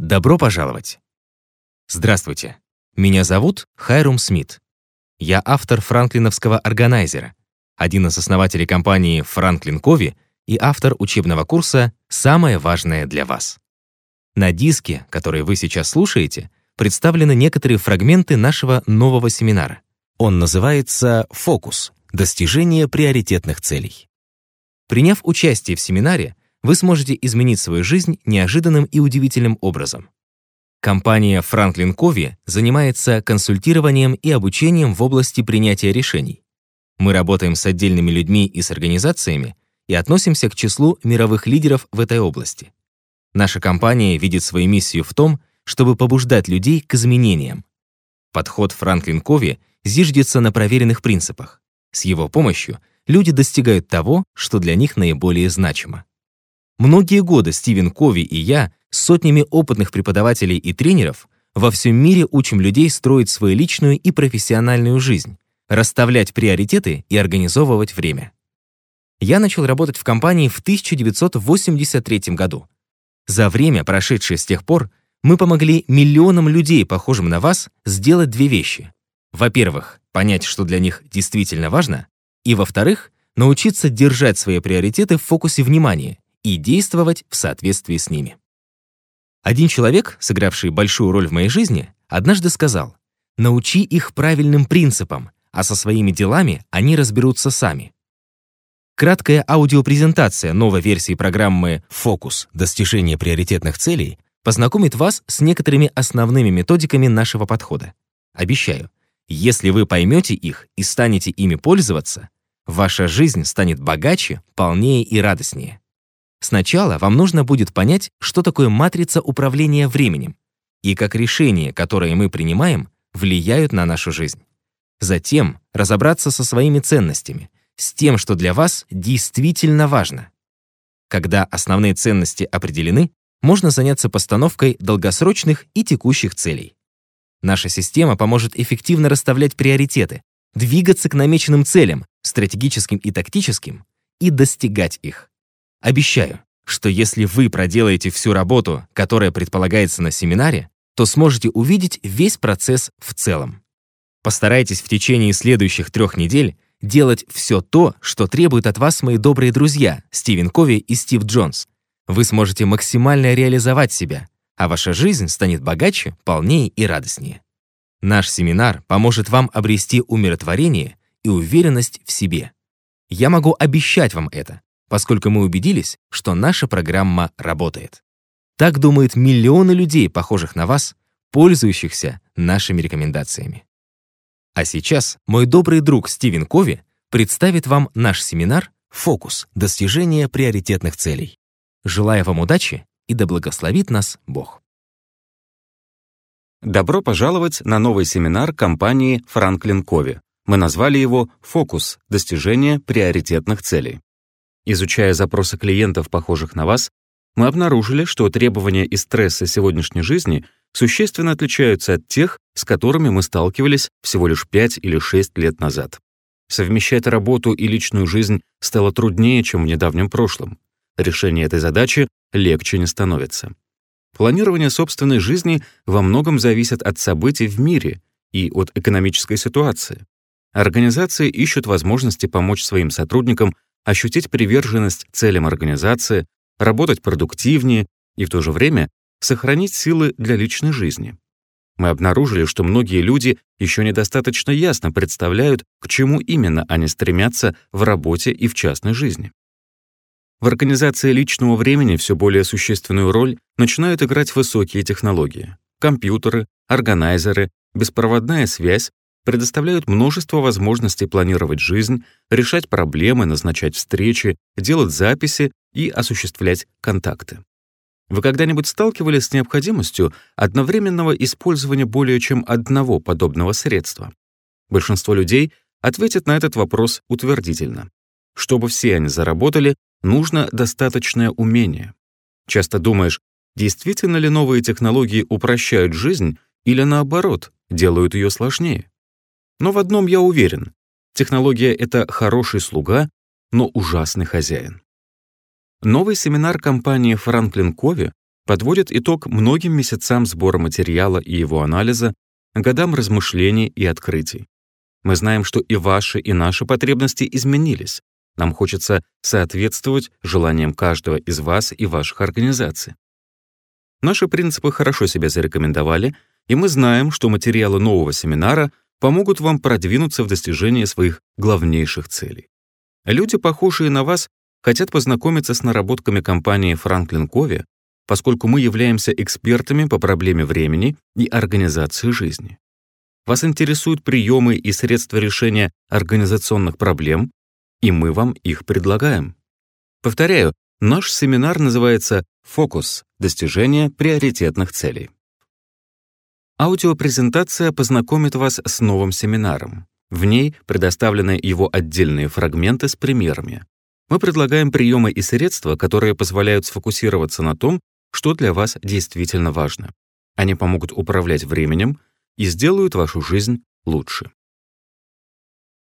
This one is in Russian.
Добро пожаловать! Здравствуйте! Меня зовут Хайрум Смит. Я автор франклиновского органайзера, один из основателей компании Франклин Кови и автор учебного курса «Самое важное для вас». На диске, который вы сейчас слушаете, представлены некоторые фрагменты нашего нового семинара. Он называется «Фокус. Достижение приоритетных целей». Приняв участие в семинаре, вы сможете изменить свою жизнь неожиданным и удивительным образом. Компания Franklin Covey занимается консультированием и обучением в области принятия решений. Мы работаем с отдельными людьми и с организациями и относимся к числу мировых лидеров в этой области. Наша компания видит свою миссию в том, чтобы побуждать людей к изменениям. Подход Франклин Кови зиждется на проверенных принципах. С его помощью люди достигают того, что для них наиболее значимо. Многие годы Стивен Кови и я с сотнями опытных преподавателей и тренеров во всем мире учим людей строить свою личную и профессиональную жизнь, расставлять приоритеты и организовывать время. Я начал работать в компании в 1983 году. За время, прошедшее с тех пор, мы помогли миллионам людей, похожим на вас, сделать две вещи. Во-первых, понять, что для них действительно важно, и, во-вторых, научиться держать свои приоритеты в фокусе внимания и действовать в соответствии с ними. Один человек, сыгравший большую роль в моей жизни, однажды сказал, «Научи их правильным принципам, а со своими делами они разберутся сами». Краткая аудиопрезентация новой версии программы «Фокус. Достижение приоритетных целей» познакомит вас с некоторыми основными методиками нашего подхода. Обещаю, если вы поймете их и станете ими пользоваться, ваша жизнь станет богаче, полнее и радостнее. Сначала вам нужно будет понять, что такое матрица управления временем и как решения, которые мы принимаем, влияют на нашу жизнь. Затем разобраться со своими ценностями, с тем, что для вас действительно важно. Когда основные ценности определены, можно заняться постановкой долгосрочных и текущих целей. Наша система поможет эффективно расставлять приоритеты, двигаться к намеченным целям, стратегическим и тактическим, и достигать их. Обещаю, что если вы проделаете всю работу, которая предполагается на семинаре, то сможете увидеть весь процесс в целом. Постарайтесь в течение следующих трех недель делать все то, что требуют от вас мои добрые друзья Стивен Кови и Стив Джонс. Вы сможете максимально реализовать себя, а ваша жизнь станет богаче, полнее и радостнее. Наш семинар поможет вам обрести умиротворение и уверенность в себе. Я могу обещать вам это, поскольку мы убедились, что наша программа работает. Так думают миллионы людей, похожих на вас, пользующихся нашими рекомендациями. А сейчас мой добрый друг Стивен Кови представит вам наш семинар «Фокус. Достижение приоритетных целей». Желаю вам удачи и да благословит нас Бог. Добро пожаловать на новый семинар компании Франклин Кови. Мы назвали его «Фокус. Достижение приоритетных целей». Изучая запросы клиентов, похожих на вас, мы обнаружили, что требования и стрессы сегодняшней жизни существенно отличаются от тех, с которыми мы сталкивались всего лишь 5 или 6 лет назад. Совмещать работу и личную жизнь стало труднее, чем в недавнем прошлом. Решение этой задачи легче не становится. Планирование собственной жизни во многом зависит от событий в мире и от экономической ситуации. Организации ищут возможности помочь своим сотрудникам ощутить приверженность целям организации, работать продуктивнее и в то же время сохранить силы для личной жизни. Мы обнаружили, что многие люди еще недостаточно ясно представляют, к чему именно они стремятся в работе и в частной жизни. В организации личного времени все более существенную роль начинают играть высокие технологии. Компьютеры, органайзеры, беспроводная связь предоставляют множество возможностей планировать жизнь, решать проблемы, назначать встречи, делать записи и осуществлять контакты. Вы когда-нибудь сталкивались с необходимостью одновременного использования более чем одного подобного средства? Большинство людей ответят на этот вопрос утвердительно. Чтобы все они заработали, нужно достаточное умение. Часто думаешь, действительно ли новые технологии упрощают жизнь или наоборот, делают ее сложнее? Но в одном я уверен. Технология — это хороший слуга, но ужасный хозяин. Новый семинар компании Franklin Covey подводит итог многим месяцам сбора материала и его анализа, годам размышлений и открытий. Мы знаем, что и ваши, и наши потребности изменились. Нам хочется соответствовать желаниям каждого из вас и ваших организаций. Наши принципы хорошо себя зарекомендовали, и мы знаем, что материалы нового семинара помогут вам продвинуться в достижении своих главнейших целей. Люди, похожие на вас, хотят познакомиться с наработками компании Franklin Covey поскольку мы являемся экспертами по проблеме времени и организации жизни. Вас интересуют приемы и средства решения организационных проблем, и мы вам их предлагаем. Повторяю, наш семинар называется «Фокус. Достижение приоритетных целей». Аудиопрезентация познакомит вас с новым семинаром. В ней предоставлены его отдельные фрагменты с примерами. Мы предлагаем приемы и средства, которые позволяют сфокусироваться на том, что для вас действительно важно. Они помогут управлять временем и сделают вашу жизнь лучше.